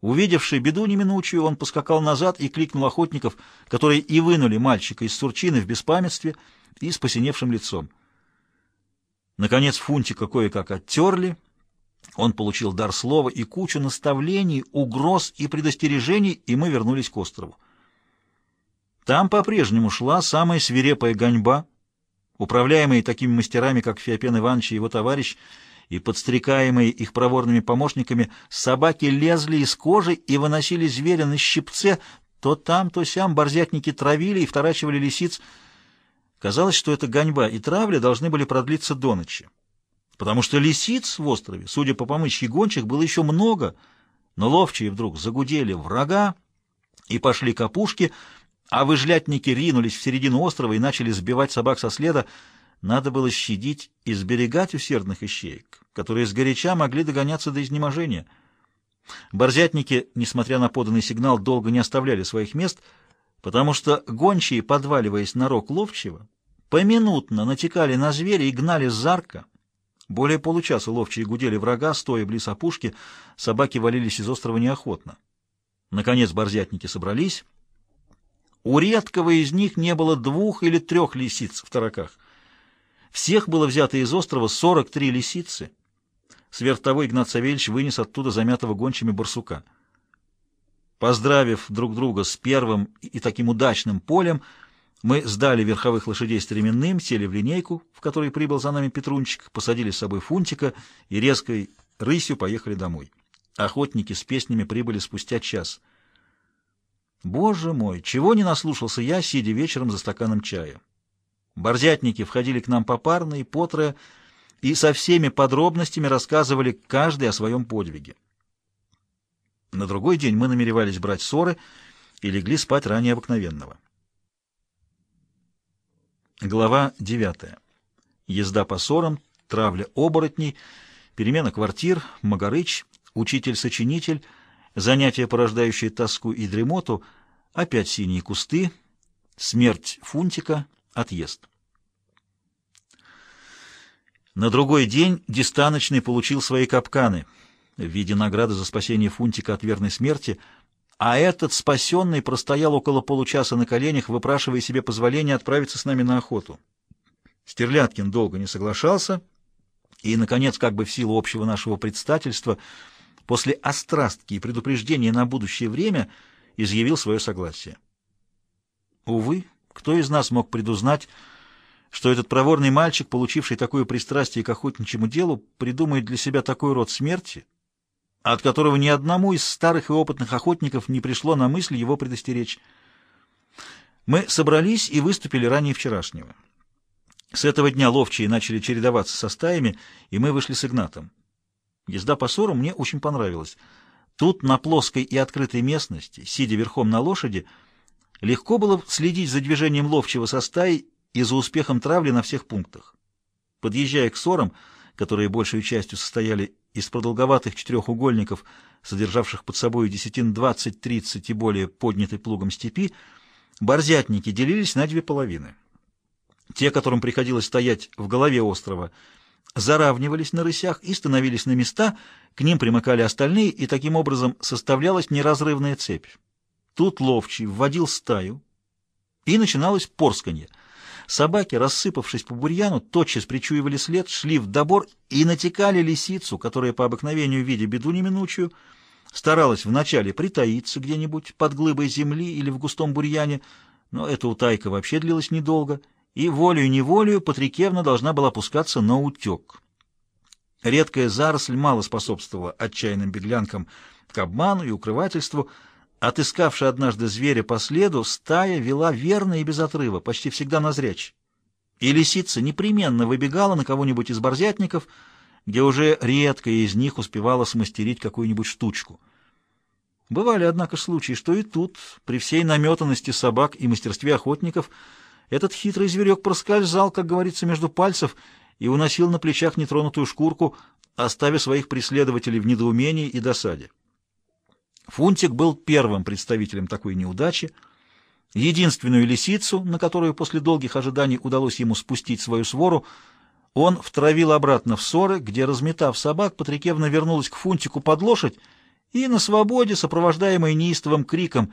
Увидевший беду неминучую, он поскакал назад и кликнул охотников, которые и вынули мальчика из сурчины в беспамятстве и с посиневшим лицом. Наконец Фунтика кое-как оттерли, он получил дар слова и кучу наставлений, угроз и предостережений, и мы вернулись к острову. Там по-прежнему шла самая свирепая гоньба, управляемые такими мастерами, как Феопен Иванович и его товарищ, и подстрекаемые их проворными помощниками, собаки лезли из кожи и выносили зверя на щипце, то там, то сям борзятники травили и вторачивали лисиц. Казалось, что эта гоньба и травля должны были продлиться до ночи, потому что лисиц в острове, судя по помычке гончих, было еще много, но ловчие вдруг загудели врага и пошли к опушке, а выжлятники ринулись в середину острова и начали сбивать собак со следа. Надо было щадить и сберегать усердных ищеек, которые сгоряча могли догоняться до изнеможения. Борзятники, несмотря на поданный сигнал, долго не оставляли своих мест, потому что гончие, подваливаясь на рог ловчего, поминутно натекали на зверя и гнали зарка. Более получаса ловчие гудели врага, стоя близ опушки, собаки валились из острова неохотно. Наконец борзятники собрались. У редкого из них не было двух или трех лисиц в тараках — всех было взято из острова 43 лисицы. Сверх того Игнат Савельевич вынес оттуда замятого гончими барсука. Поздравив друг друга с первым и таким удачным полем, мы сдали верховых лошадей стременным, сели в линейку, в которой прибыл за нами Петрунчик, посадили с собой Фунтика и резкой рысью поехали домой. Охотники с песнями прибыли спустя час. Боже мой, чего не наслушался я, сидя вечером за стаканом чая. Борзятники входили к нам попарно и потрое, и со всеми подробностями рассказывали каждый о своем подвиге. На другой день мы намеревались брать ссоры и легли спать ранее обыкновенного. Глава 9. Езда по ссорам, травля оборотней, перемена квартир, Магарыч, учитель-сочинитель, занятия, порождающие тоску и дремоту, опять синие кусты, смерть Фунтика — Отъезд. На другой день Дистаночный получил свои капканы в виде награды за спасение Фунтика от верной смерти, а этот спасенный простоял около получаса на коленях, выпрашивая себе позволения отправиться с нами на охоту. Стерляткин долго не соглашался, и, наконец, как бы в силу общего нашего предстательства, после острастки и предупреждения на будущее время изъявил свое согласие. Увы, кто из нас мог предузнать, что этот проворный мальчик, получивший такое пристрастие к охотничьему делу, придумает для себя такой род смерти, от которого ни одному из старых и опытных охотников не пришло на мысль его предостеречь. Мы собрались и выступили ранее вчерашнего. С этого дня ловчие начали чередоваться со стаями, и мы вышли с Игнатом. Езда по ссору мне очень понравилась. Тут, на плоской и открытой местности, сидя верхом на лошади, Легко было следить за движением ловчего со стаи и за успехом травли на всех пунктах. Подъезжая к ссорам, которые большей частью состояли из продолговатых четырехугольников, содержавших под собой десятин двадцать-тридцать и более поднятой плугом степи, борзятники делились на две половины. Те, которым приходилось стоять в голове острова, заравнивались на рысях и становились на места, к ним примыкали остальные, и таким образом составлялась неразрывная цепь. Тут ловчий вводил стаю, и начиналось порсканье. Собаки, рассыпавшись по бурьяну, тотчас причуивали след, шли в добор и натекали лисицу, которая по обыкновению, видя беду неминучую, старалась вначале притаиться где-нибудь под глыбой земли или в густом бурьяне, но эта утайка вообще длилась недолго, и волею-неволею Патрикевна должна была пускаться на утек. Редкая заросль мало способствовала отчаянным беглянкам к обману и укрывательству, Отыскавши однажды зверя по следу, стая вела верно и без отрыва, почти всегда назрячь. И лисица непременно выбегала на кого-нибудь из борзятников, где уже редко из них успевала смастерить какую-нибудь штучку. Бывали, однако, случаи, что и тут, при всей наметанности собак и мастерстве охотников, этот хитрый зверек проскользал, как говорится, между пальцев и уносил на плечах нетронутую шкурку, оставив своих преследователей в недоумении и досаде. Фунтик был первым представителем такой неудачи. Единственную лисицу, на которую после долгих ожиданий удалось ему спустить свою свору, он втравил обратно в ссоры, где, разметав собак, Патрикевна вернулась к Фунтику под лошадь и на свободе, сопровождаемый неистовым криком